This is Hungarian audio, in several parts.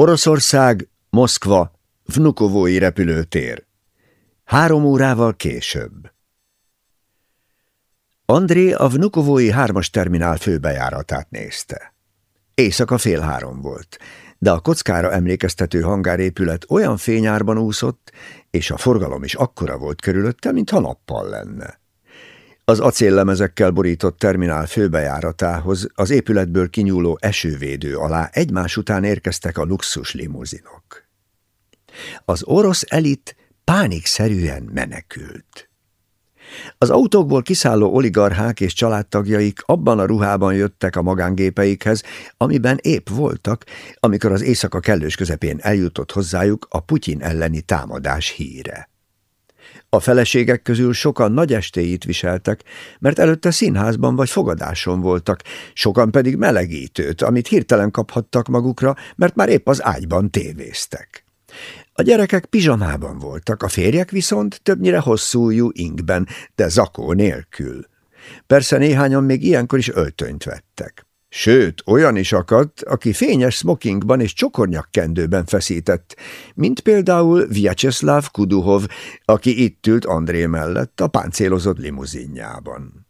Oroszország, Moszkva, Vnukovói repülőtér. Három órával később. André a Vnukovói hármas terminál főbejáratát nézte. Éjszaka fél három volt, de a kockára emlékeztető hangárépület olyan fényárban úszott, és a forgalom is akkora volt körülötte, mintha nappal lenne. Az acéllemezekkel borított terminál főbejáratához az épületből kinyúló esővédő alá egymás után érkeztek a luxus limuzinok. Az orosz elit pánikszerűen menekült. Az autókból kiszálló oligarchák és családtagjaik abban a ruhában jöttek a magángépeikhez, amiben épp voltak, amikor az éjszaka kellős közepén eljutott hozzájuk a Putyin elleni támadás híre. A feleségek közül sokan nagy estéit viseltek, mert előtte színházban vagy fogadáson voltak, sokan pedig melegítőt, amit hirtelen kaphattak magukra, mert már épp az ágyban tévéztek. A gyerekek pizsamában voltak, a férjek viszont többnyire hosszújú ingben, de zakó nélkül. Persze néhányan még ilyenkor is öltönyt vettek. Sőt, olyan is akadt, aki fényes smokingban és csokornyakkendőben feszített, mint például Vyacheslav Kuduhov, aki itt ült André mellett a páncélozott limuzinjában.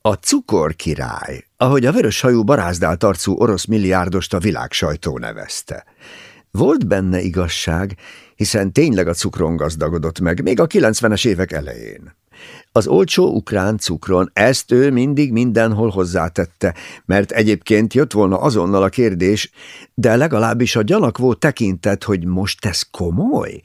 A cukor király, ahogy a vöröshajú barázdált arcú orosz milliárdost a világ sajtó nevezte. Volt benne igazság, hiszen tényleg a cukron gazdagodott meg, még a 90-es évek elején. Az olcsó ukrán cukron ezt ő mindig mindenhol hozzátette, mert egyébként jött volna azonnal a kérdés, de legalábbis a gyanakvó tekintet, hogy most ez komoly?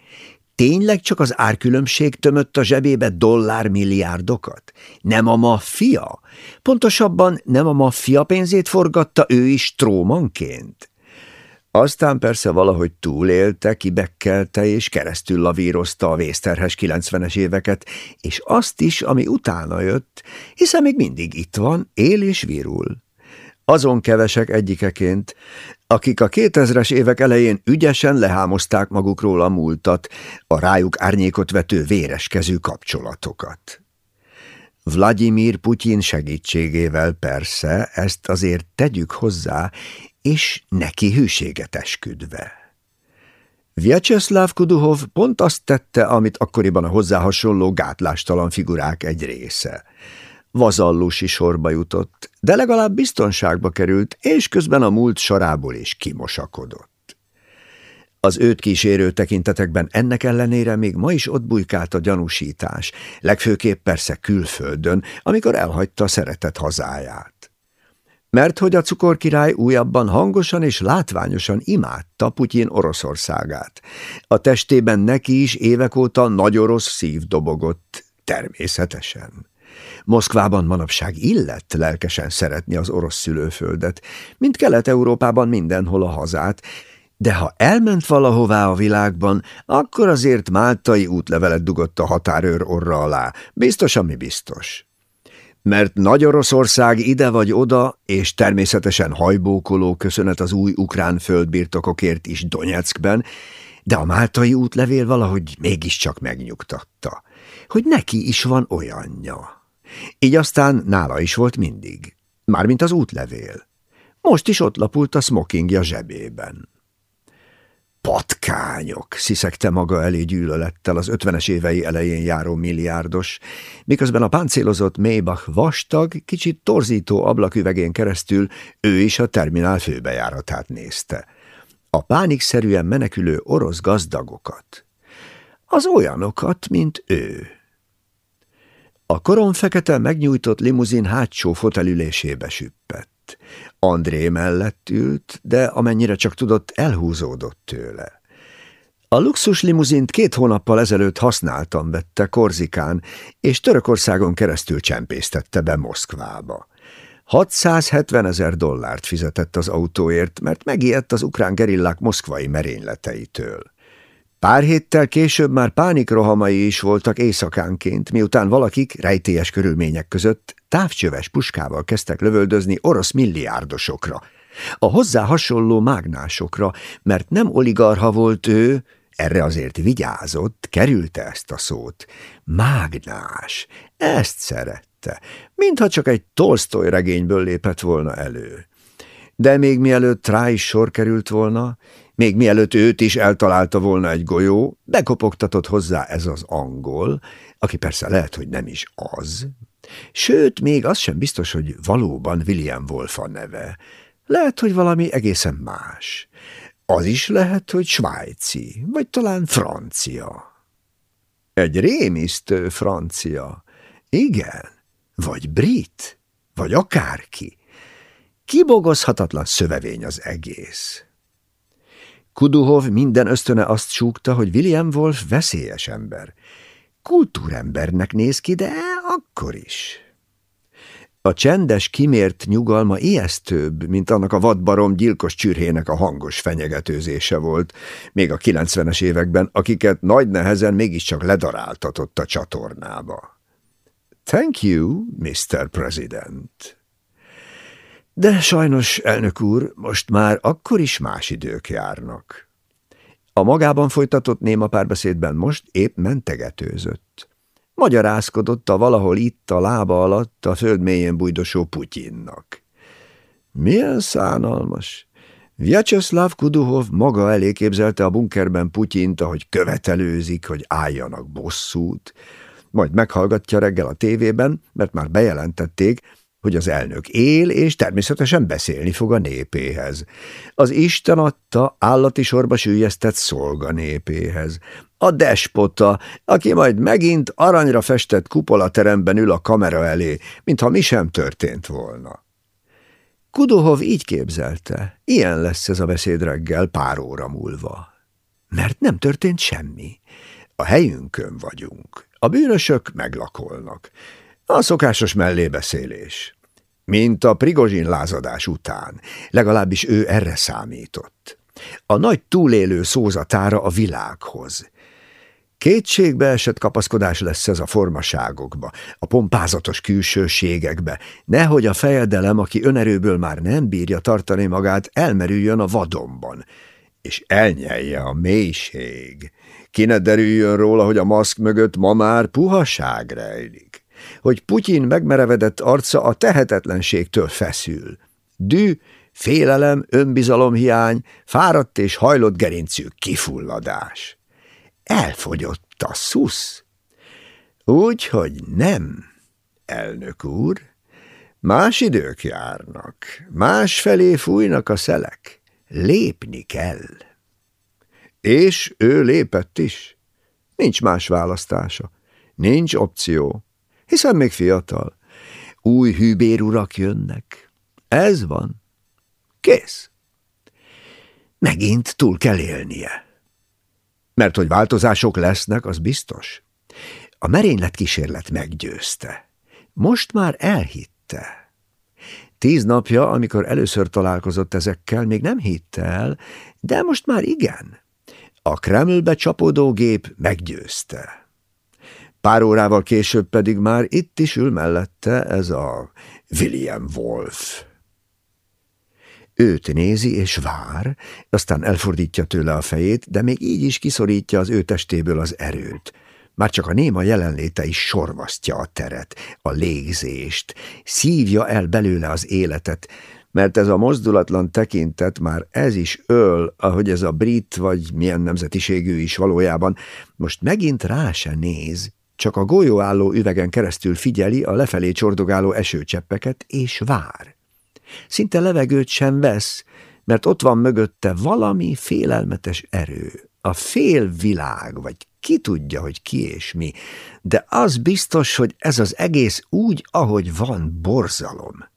Tényleg csak az árkülönbség tömött a zsebébe dollármilliárdokat? Nem a maffia? Pontosabban nem a maffia pénzét forgatta ő is trómanként? Aztán persze valahogy túlélte, kibekkelte és keresztül lavírozta a vészterhes 90-es éveket, és azt is, ami utána jött, hiszen még mindig itt van, él és virul. Azon kevesek egyikeként, akik a 2000-es évek elején ügyesen lehámozták magukról a múltat, a rájuk árnyékot vető véreskező kapcsolatokat. Vladimir Putyin segítségével persze, ezt azért tegyük hozzá, és neki hűséget esküdve. Vyacheslav Kuduhov pont azt tette, amit akkoriban a hozzá hasonló gátlástalan figurák egy része. Vazallusi sorba jutott, de legalább biztonságba került, és közben a múlt sorából is kimosakodott. Az őt kísérő tekintetekben ennek ellenére még ma is ott bujkált a gyanúsítás, legfőképp persze külföldön, amikor elhagyta szeretett hazáját mert hogy a cukorkirály újabban hangosan és látványosan imádta Putyin Oroszországát. A testében neki is évek óta nagy orosz szív dobogott, természetesen. Moszkvában manapság illett lelkesen szeretni az orosz szülőföldet, mint Kelet-Európában mindenhol a hazát, de ha elment valahová a világban, akkor azért máltai útlevelet dugott a határőr orra alá, biztos, ami biztos mert Nagy-Oroszország ide vagy oda, és természetesen hajbókoló köszönet az új ukrán földbirtokokért is Donetskben, de a máltai útlevél valahogy mégiscsak megnyugtatta, hogy neki is van olyanja. Így aztán nála is volt mindig, mármint az útlevél. Most is ott lapult a smokingja zsebében. Patkányok, sziszegte maga elé gyűlölettel az ötvenes évei elején járó milliárdos, miközben a páncélozott Maybach vastag, kicsit torzító ablaküvegén keresztül ő is a terminál főbejáratát nézte. A pánikszerűen menekülő orosz gazdagokat. Az olyanokat, mint ő. A koron fekete megnyújtott limuzin hátsó fotelülésébe süppett. André mellett ült, de amennyire csak tudott, elhúzódott tőle. A luxus limuzint két hónappal ezelőtt használtan vette Korzikán, és Törökországon keresztül csempésztette be Moszkvába. 670 ezer dollárt fizetett az autóért, mert megijedt az ukrán gerillák moszkvai merényleteitől. Pár héttel később már pánikrohamai is voltak éjszakánként, miután valakik rejtélyes körülmények között távcsöves puskával kezdtek lövöldözni orosz milliárdosokra, a hozzá hasonló mágnásokra, mert nem oligarha volt ő, erre azért vigyázott, kerülte ezt a szót. Mágnás, ezt szerette, mintha csak egy Tolstoy regényből lépett volna elő. De még mielőtt rá is sor került volna, Még mielőtt őt is eltalálta volna egy golyó, bekopogtatott hozzá ez az angol, aki persze lehet, hogy nem is az. Sőt, még az sem biztos, hogy valóban William Wolf a neve. Lehet, hogy valami egészen más. Az is lehet, hogy svájci, vagy talán francia. Egy rémisztő francia. Igen, vagy brit, vagy akárki. Kibogozhatatlan szövevény az egész. Kuduhov minden ösztöne azt súgta, hogy William Wolf veszélyes ember. Kultúrembernek néz ki, de akkor is. A csendes, kimért nyugalma ijesztőbb, mint annak a vadbarom gyilkos csürhének a hangos fenyegetőzése volt, még a 90-es években, akiket nagy nehezen mégiscsak ledaráltatott a csatornába. Thank you, Mr. President. De sajnos, elnök úr, most már akkor is más idők járnak. A magában folytatott néma párbeszédben most épp mentegetőzött. Magyarázkodott a valahol itt a lába alatt a föld mélyén bújdosó Putyinnak. Milyen szánalmas! Vyacheslav Kuduhov maga elé képzelte a bunkerben Putyint, ahogy követelőzik, hogy álljanak bosszút, majd meghallgatja reggel a tévében, mert már bejelentették, hogy az elnök él, és természetesen beszélni fog a népéhez. Az Isten adta állati sorba sűjesztett szolga népéhez. A despota, aki majd megint aranyra festett kupolateremben ül a kamera elé, mintha mi sem történt volna. Kudohov így képzelte, ilyen lesz ez a beszéd reggel pár óra múlva. Mert nem történt semmi. A helyünkön vagyunk. A bűnösök meglakolnak. A szokásos mellébeszélés. Mint a Prigozsin lázadás után, legalábbis ő erre számított. A nagy túlélő szózatára a világhoz. Kétségbe esett kapaszkodás lesz ez a formaságokba, a pompázatos külsőségekbe, nehogy a fejedelem, aki önerőből már nem bírja tartani magát, elmerüljön a vadonban, és elnyelje a mélység. Ki ne derüljön róla, hogy a maszk mögött ma már puhaság rejlik hogy Putyin megmerevedett arca a tehetetlenségtől feszül. Dű, félelem, önbizalomhiány, fáradt és hajlott gerincű kifulladás. Elfogyott a szusz. Úgy, hogy nem, elnök úr. Más idők járnak, más felé fújnak a szelek. Lépni kell. És ő lépett is. Nincs más választása. Nincs opció hiszen még fiatal. Új hűbérurak jönnek. Ez van. Kész. Megint túl kell élnie. Mert hogy változások lesznek, az biztos. A merénylet kísérlet meggyőzte. Most már elhitte. Tíz napja, amikor először találkozott ezekkel, még nem hitte el, de most már igen. A Kremlbe csapódó gép meggyőzte. Pár órával később pedig már itt is ül mellette ez a William Wolf. Őt nézi és vár, aztán elfordítja tőle a fejét, de még így is kiszorítja az ő testéből az erőt. Már csak a néma jelenléte is sorvasztja a teret, a légzést, szívja el belőle az életet, mert ez a mozdulatlan tekintet már ez is öl, ahogy ez a brit vagy milyen nemzetiségű is valójában, most megint rá se néz, csak a golyóálló üvegen keresztül figyeli a lefelé csordogáló esőcseppeket, és vár. Szinte levegőt sem vesz, mert ott van mögötte valami félelmetes erő, a fél világ, vagy ki tudja, hogy ki és mi, de az biztos, hogy ez az egész úgy, ahogy van, borzalom.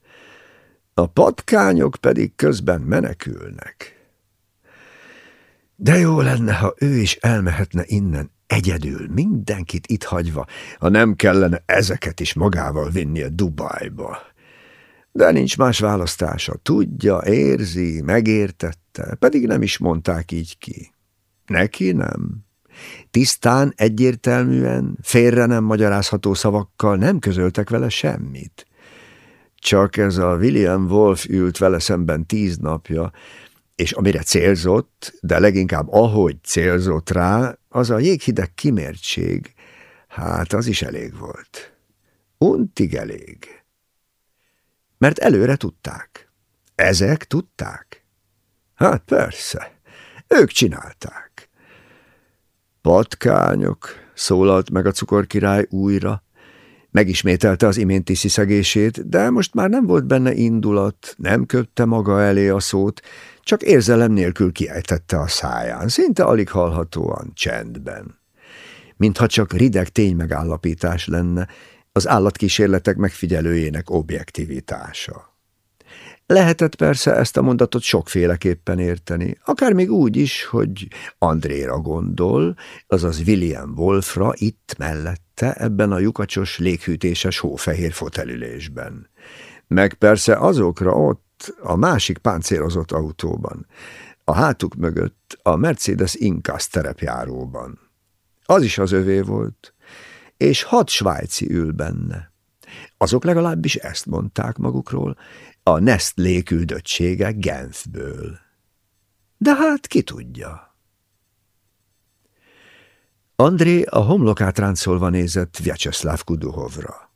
A patkányok pedig közben menekülnek. De jó lenne, ha ő is elmehetne innen Egyedül, mindenkit itt hagyva, ha nem kellene ezeket is magával vinnie Dubajba. De nincs más választása. Tudja, érzi, megértette, pedig nem is mondták így ki. Neki nem. Tisztán, egyértelműen, félre nem magyarázható szavakkal nem közöltek vele semmit. Csak ez a William Wolf ült vele szemben tíz napja, és amire célzott, de leginkább ahogy célzott rá, az a jéghideg kimértség, hát az is elég volt. Untig elég. Mert előre tudták. Ezek tudták. Hát persze, Ők csinálták. Patkányok, szólalt meg a cukorkirály újra. Megismételte az iménti sziszegését, de most már nem volt benne indulat, nem köpte maga elé a szót, csak érzelem nélkül kiejtette a száján, szinte alig hallhatóan, csendben. Mintha csak rideg ténymegállapítás lenne, az állatkísérletek megfigyelőjének objektivitása. Lehetett persze ezt a mondatot sokféleképpen érteni, akár még úgy is, hogy Andréra gondol, azaz William Wolfra itt mellette, ebben a lyukacsos, léghűtéses hófehér fotelülésben. Meg persze azokra ott, a másik páncélozott autóban, a hátuk mögött, a Mercedes Incas terepjáróban. Az is az övé volt, és hat svájci ül benne. Azok legalábbis ezt mondták magukról, a Nestlé küldöttsége Genfből. De hát ki tudja. André a homlokát ráncolva nézett Vyacheslav Kuduhovra.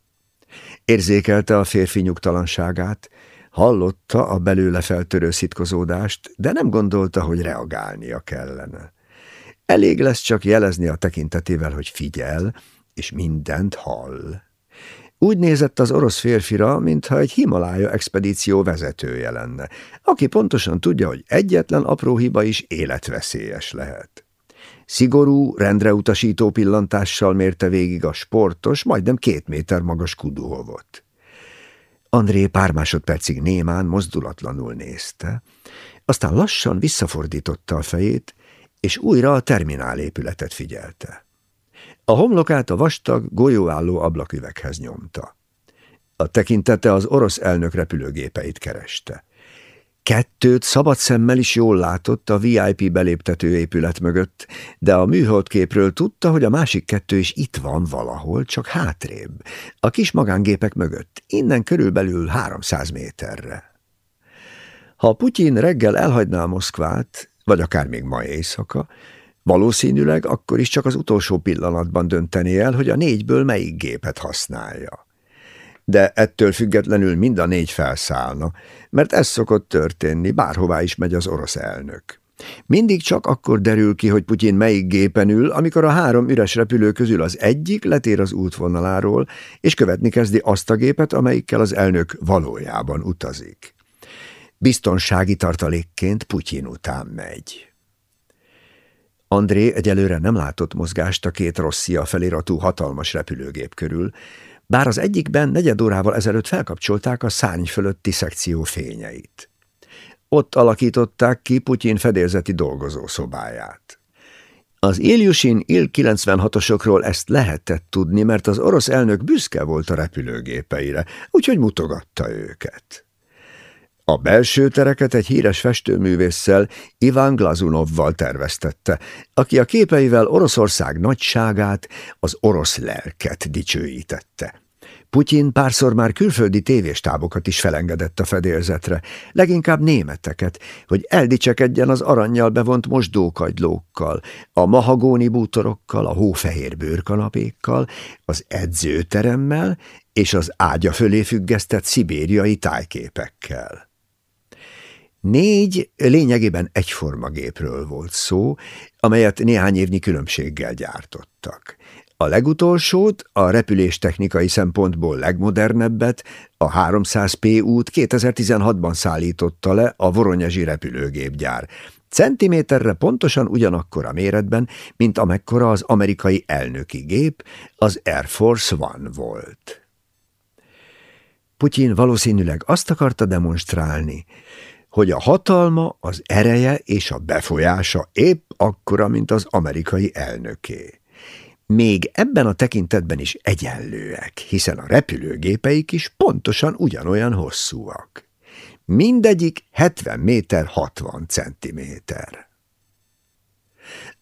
Érzékelte a férfi nyugtalanságát, hallotta a belőle feltörő szitkozódást, de nem gondolta, hogy reagálnia kellene. Elég lesz csak jelezni a tekintetével, hogy figyel, és mindent hall. Úgy nézett az orosz férfira, mintha egy Himalája expedíció vezetője lenne, aki pontosan tudja, hogy egyetlen apró hiba is életveszélyes lehet. Szigorú, rendreutasító pillantással mérte végig a sportos, majdnem két méter magas kuduhovot. André pár másodpercig némán, mozdulatlanul nézte, aztán lassan visszafordította a fejét, és újra a terminálépületet figyelte. A homlokát a vastag, golyóálló ablaküveghez nyomta. A tekintete az orosz elnök repülőgépeit kereste. Kettőt szabad szemmel is jól látott a VIP beléptető épület mögött, de a műholdképről tudta, hogy a másik kettő is itt van valahol, csak hátrébb, a kis magángépek mögött, innen körülbelül 300 méterre. Ha Putyin reggel elhagyná Moszkvát, vagy akár még ma éjszaka, Valószínűleg akkor is csak az utolsó pillanatban dönteni el, hogy a négyből melyik gépet használja. De ettől függetlenül mind a négy felszállna, mert ez szokott történni, bárhová is megy az orosz elnök. Mindig csak akkor derül ki, hogy Putyin melyik gépen ül, amikor a három üres repülő közül az egyik letér az útvonaláról, és követni kezdi azt a gépet, amelyikkel az elnök valójában utazik. Biztonsági tartalékként Putyin után megy. André egyelőre nem látott mozgást a két Rosszia feliratú hatalmas repülőgép körül, bár az egyikben negyed órával ezelőtt felkapcsolták a szárny fölötti szekció fényeit. Ott alakították ki Putyin fedélzeti dolgozószobáját. Az Ilyushin Il-96-osokról ezt lehetett tudni, mert az orosz elnök büszke volt a repülőgépeire, úgyhogy mutogatta őket. A belső tereket egy híres festőművésszel, Iván Glazunovval terveztette, aki a képeivel Oroszország nagyságát, az orosz lelket dicsőítette. Putyin párszor már külföldi tévéstábokat is felengedett a fedélzetre, leginkább németeket, hogy eldicsekedjen az aranyjal bevont mosdókagylókkal, a mahagóni bútorokkal, a hófehér bőrkanapékkal, az edzőteremmel és az ágya fölé függesztett szibériai tájképekkel. Négy lényegében egyforma gépről volt szó, amelyet néhány évnyi különbséggel gyártottak. A legutolsót, a repüléstechnikai szempontból legmodernebbet, a 300 P út 2016-ban szállította le a Voronyezsi repülőgépgyár. Centiméterre pontosan ugyanakkor a méretben, mint amekkora az amerikai elnöki gép, az Air Force One volt. Putyin valószínűleg azt akarta demonstrálni, hogy a hatalma, az ereje és a befolyása épp akkora, mint az amerikai elnöké. Még ebben a tekintetben is egyenlőek, hiszen a repülőgépeik is pontosan ugyanolyan hosszúak. Mindegyik 70 méter 60 centiméter.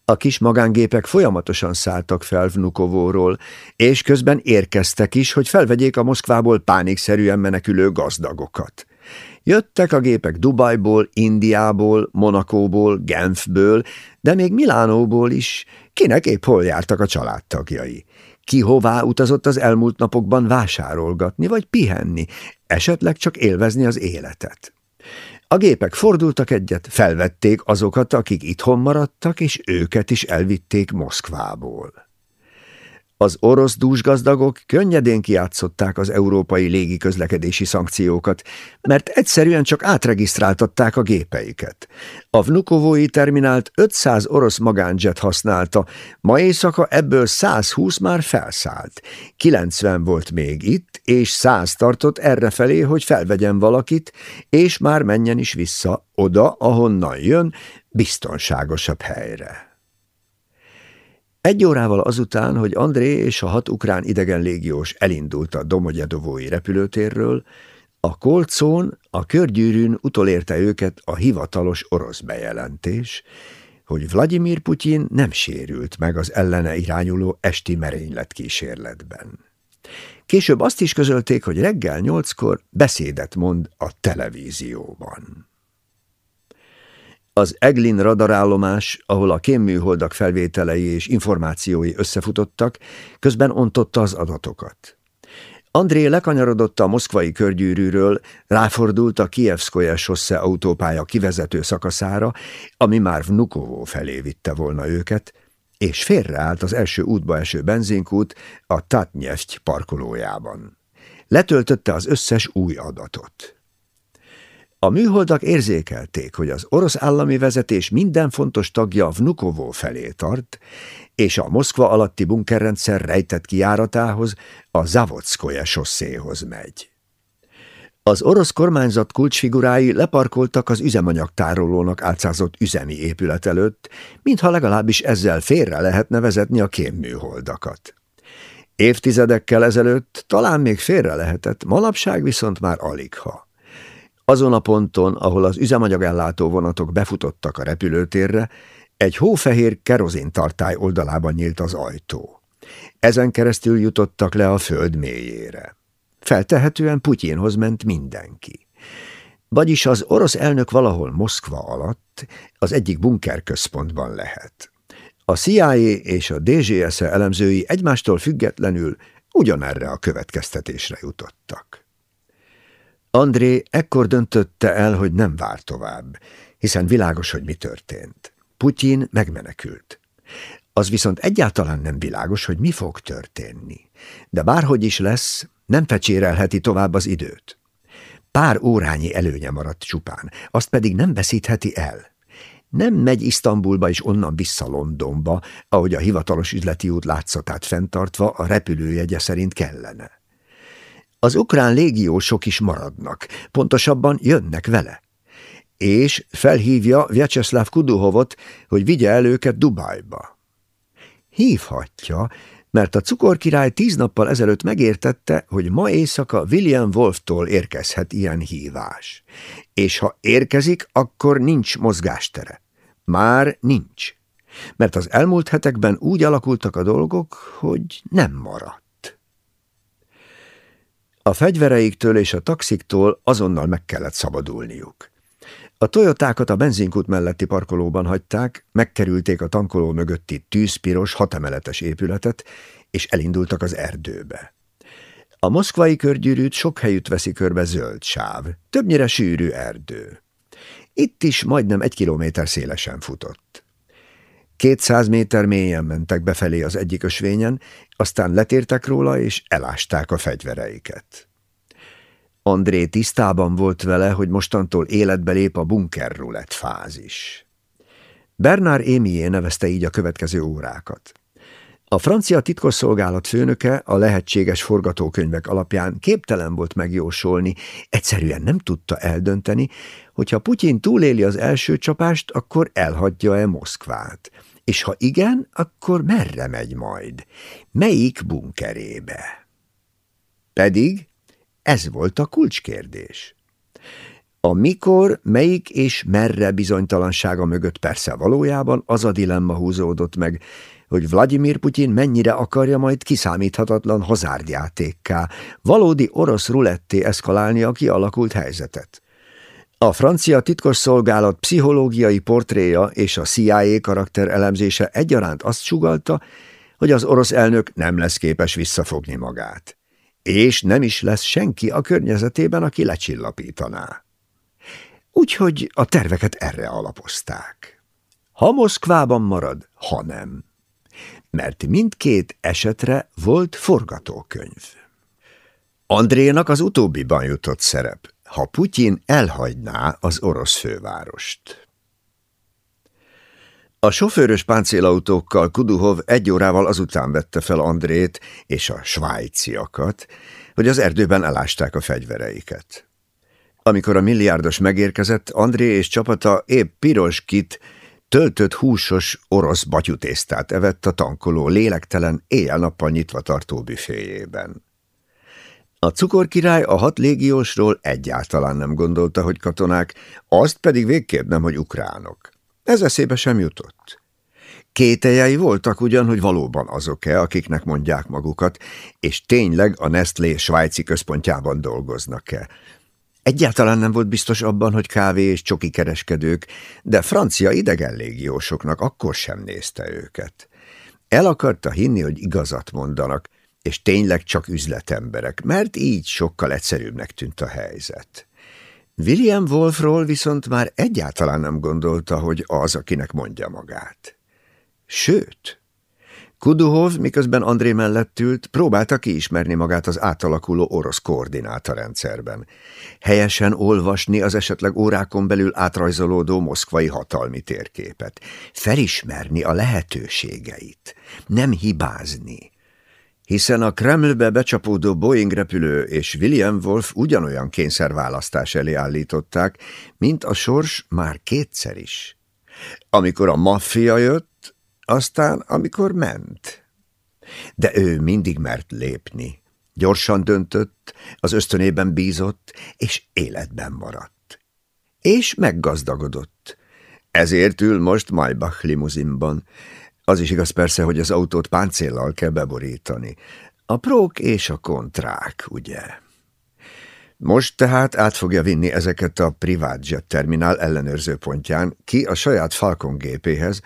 A kis magángépek folyamatosan szálltak fel Vnukovóról, és közben érkeztek is, hogy felvegyék a Moszkvából pánikszerűen menekülő gazdagokat. Jöttek a gépek Dubajból, Indiából, Monakóból, Genfből, de még Milánóból is, kinek épp hol jártak a családtagjai. Ki hová utazott az elmúlt napokban vásárolgatni vagy pihenni, esetleg csak élvezni az életet. A gépek fordultak egyet, felvették azokat, akik itthon maradtak, és őket is elvitték Moszkvából. Az orosz dúsgazdagok könnyedén kiátszották az európai légiközlekedési szankciókat, mert egyszerűen csak átregisztráltatták a gépeiket. A Vnukovói terminált 500 orosz magánjet használta, ma éjszaka ebből 120 már felszállt. 90 volt még itt, és 100 tartott errefelé, hogy felvegyen valakit, és már menjen is vissza, oda, ahonnan jön, biztonságosabb helyre. Egy órával azután, hogy André és a hat ukrán idegen légiós elindult a Domogyedovói repülőtérről, a kolcón, a körgyűrűn utolérte őket a hivatalos orosz bejelentés, hogy Vladimir Putyin nem sérült meg az ellene irányuló esti merénylet kísérletben. Később azt is közölték, hogy reggel nyolckor beszédet mond a televízióban. Az Eglin radarállomás, ahol a kémműholdak felvételei és információi összefutottak, közben ontotta az adatokat. André lekanyarodott a moszkvai körgyűrűről, ráfordult a Kievszkoje sossze autópálya kivezető szakaszára, ami már Vnukovó felé vitte volna őket, és félreállt az első útba eső benzinkút a Tatnyevty parkolójában. Letöltötte az összes új adatot. A műholdak érzékelték, hogy az orosz állami vezetés minden fontos tagja Vnukovó felé tart, és a Moszkva alatti bunkerrendszer rejtett kiáratához, a Zavodszkoje sosszéhoz megy. Az orosz kormányzat kulcsfigurái leparkoltak az üzemanyagtárolónak álcázott üzemi épület előtt, mintha legalábbis ezzel félre lehetne vezetni a kémműholdakat. Évtizedekkel ezelőtt talán még félre lehetett, manapság viszont már aligha. Azon a ponton, ahol az üzemanyagellátó vonatok befutottak a repülőtérre, egy hófehér kerozintartály oldalában nyílt az ajtó. Ezen keresztül jutottak le a föld mélyére. Feltehetően Putyinhoz ment mindenki. Vagyis az orosz elnök valahol Moszkva alatt, az egyik bunkerközpontban lehet. A CIA és a DGS -e elemzői egymástól függetlenül ugyanerre a következtetésre jutottak. André ekkor döntötte el, hogy nem vár tovább, hiszen világos, hogy mi történt. Putyin megmenekült. Az viszont egyáltalán nem világos, hogy mi fog történni. De bárhogy is lesz, nem fecsérelheti tovább az időt. Pár órányi előnye maradt csupán, azt pedig nem veszítheti el. Nem megy Isztambulba és onnan vissza Londonba, ahogy a hivatalos üzleti út látszatát fenntartva a repülőjegye szerint kellene. Az ukrán légiósok is maradnak, pontosabban jönnek vele. És felhívja Vyacheslav Kuduhovot, hogy vigye el őket Dubajba. Hívhatja, mert a cukorkirály tíz nappal ezelőtt megértette, hogy ma éjszaka William Wolftól érkezhet ilyen hívás. És ha érkezik, akkor nincs mozgástere. Már nincs. Mert az elmúlt hetekben úgy alakultak a dolgok, hogy nem marad. A fegyvereiktől és a taxiktól azonnal meg kellett szabadulniuk. A Toyotákat a benzinkút melletti parkolóban hagyták, megkerülték a tankoló mögötti tűzpiros, hatemeletes épületet, és elindultak az erdőbe. A moszkvai körgyűrűt sok helyütt veszi körbe zöld sáv, többnyire sűrű erdő. Itt is majdnem egy kilométer szélesen futott. Kétszáz méter mélyen mentek befelé az egyik ösvényen, aztán letértek róla, és elásták a fegyvereiket. André tisztában volt vele, hogy mostantól életbe lép a bunkerrulett fázis. Bernard Émié nevezte így a következő órákat. A francia titkosszolgálat főnöke a lehetséges forgatókönyvek alapján képtelen volt megjósolni, egyszerűen nem tudta eldönteni, hogyha Putyin túléli az első csapást, akkor elhagyja-e Moszkvát és ha igen, akkor merre megy majd? Melyik bunkerébe? Pedig ez volt a kulcskérdés. A mikor, melyik és merre bizonytalansága mögött persze valójában az a dilemma húzódott meg, hogy Vladimir Putyin mennyire akarja majd kiszámíthatatlan hazárdjátékká, valódi orosz ruletté eszkalálni a kialakult helyzetet. A francia titkosszolgálat pszichológiai portréja és a CIA karakter elemzése egyaránt azt sugalta, hogy az orosz elnök nem lesz képes visszafogni magát. És nem is lesz senki a környezetében, aki lecsillapítaná. Úgyhogy a terveket erre alapozták. Ha Moszkvában marad, ha nem. Mert mindkét esetre volt forgatókönyv. Andrénak az utóbbiban jutott szerep, ha Putyin elhagyná az orosz fővárost. A sofőrös páncélautókkal Kuduhov egy órával azután vette fel Andrét és a svájciakat, hogy az erdőben elásták a fegyvereiket. Amikor a milliárdos megérkezett, André és csapata épp piros kit, töltött húsos orosz batyutésztát evett a tankoló lélektelen, éjjel-nappal nyitva tartó büféjében. A cukorkirály a hat légiósról egyáltalán nem gondolta, hogy katonák, azt pedig végképp nem, hogy ukránok. Ez eszébe sem jutott. Kételjei voltak ugyan, hogy valóban azok-e, akiknek mondják magukat, és tényleg a Nestlé svájci központjában dolgoznak-e. Egyáltalán nem volt biztos abban, hogy kávé és csoki kereskedők, de francia idegen légiósoknak akkor sem nézte őket. El akarta hinni, hogy igazat mondanak, és tényleg csak üzletemberek, mert így sokkal egyszerűbbnek tűnt a helyzet. William Wolfról viszont már egyáltalán nem gondolta, hogy az, akinek mondja magát. Sőt, Kuduhov, miközben André mellett ült, próbálta kiismerni magát az átalakuló orosz koordinátorrendszerben. Helyesen olvasni az esetleg órákon belül átrajzolódó moszkvai hatalmi térképet. Felismerni a lehetőségeit. Nem hibázni hiszen a Kremlbe becsapódó Boeing repülő és William Wolf ugyanolyan kényszerválasztás elé állították, mint a sors már kétszer is. Amikor a maffia jött, aztán amikor ment. De ő mindig mert lépni. Gyorsan döntött, az ösztönében bízott, és életben maradt. És meggazdagodott. Ezért ül most Maybach limuzinban, az is igaz persze, hogy az autót páncéllal kell beborítani. A prók és a kontrák, ugye? Most tehát át fogja vinni ezeket a privát terminál ellenőrző pontján ki a saját Falcon gépéhez,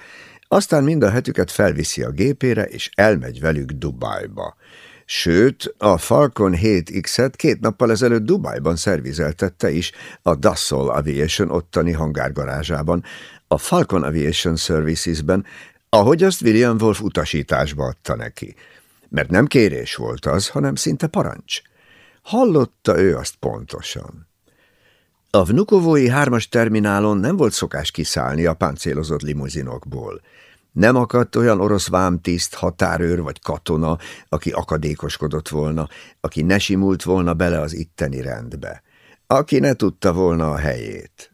aztán mind a hetüket felviszi a gépére, és elmegy velük Dubajba. Sőt, a Falcon 7X-et két nappal ezelőtt Dubajban szervizeltette is, a Dassault Aviation ottani hangárgarázsában, a Falcon Aviation Services-ben, ahogy azt William Wolf utasításba adta neki. Mert nem kérés volt az, hanem szinte parancs. Hallotta ő azt pontosan. A Vnukovói hármas terminálon nem volt szokás kiszállni a páncélozott limuzinokból. Nem akadt olyan orosz vámtiszt, határőr vagy katona, aki akadékoskodott volna, aki ne simult volna bele az itteni rendbe, aki ne tudta volna a helyét.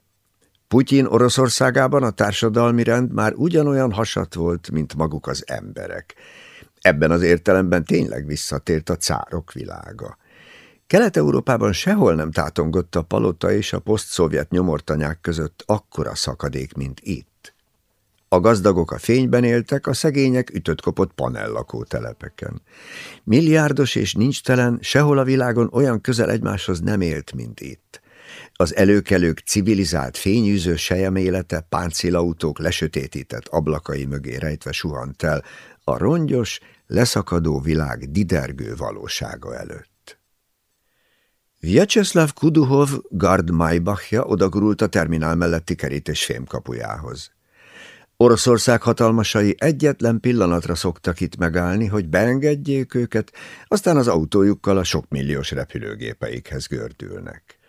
Putyin Oroszországában a társadalmi rend már ugyanolyan hasat volt, mint maguk az emberek. Ebben az értelemben tényleg visszatért a cárok világa. Kelet-Európában sehol nem tátongott a palota és a posztszovjet nyomortanyák között akkora szakadék, mint itt. A gazdagok a fényben éltek, a szegények ütött-kopott panellakó telepeken. Milliárdos és nincstelen sehol a világon olyan közel egymáshoz nem élt, mint itt. Az előkelők civilizált fényűző sejemélete páncélautók lesötétített ablakai mögé rejtve suhant el a rongyos, leszakadó világ didergő valósága előtt. Vyacheslav Kuduhov Gard Maybachja odagurult a terminál melletti kerítés fémkapujához. Oroszország hatalmasai egyetlen pillanatra szoktak itt megállni, hogy beengedjék őket, aztán az autójukkal a sokmilliós repülőgépeikhez gördülnek.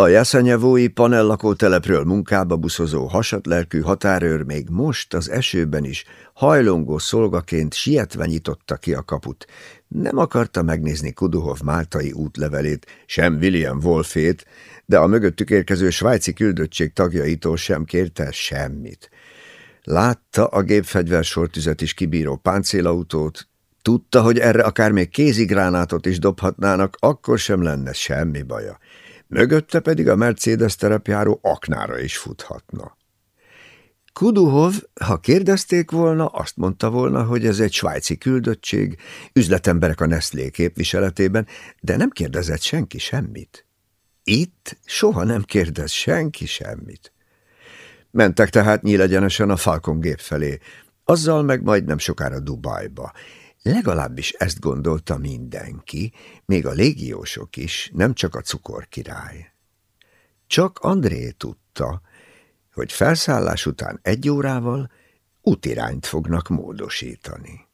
A jászanyevói panellakótelepről munkába buszozó hasatlelkű határőr még most az esőben is hajlongó szolgaként sietve nyitotta ki a kaput. Nem akarta megnézni Kuduhov máltai útlevelét, sem William Wolfét, de a mögöttük érkező svájci küldöttség tagjaitól sem kérte semmit. Látta a gépfegyver sortüzet is kibíró páncélautót, tudta, hogy erre akár még kézigránátot is dobhatnának, akkor sem lenne semmi baja mögötte pedig a Mercedes terepjáró aknára is futhatna. Kuduhov, ha kérdezték volna, azt mondta volna, hogy ez egy svájci küldöttség, üzletemberek a Nestlé képviseletében, de nem kérdezett senki semmit. Itt soha nem kérdez senki semmit. Mentek tehát nyílegyenesen a Falcon gép felé, azzal meg majdnem sokára Dubajba, Legalábbis ezt gondolta mindenki, még a légiósok is, nem csak a cukorkirály. Csak André tudta, hogy felszállás után egy órával útirányt fognak módosítani.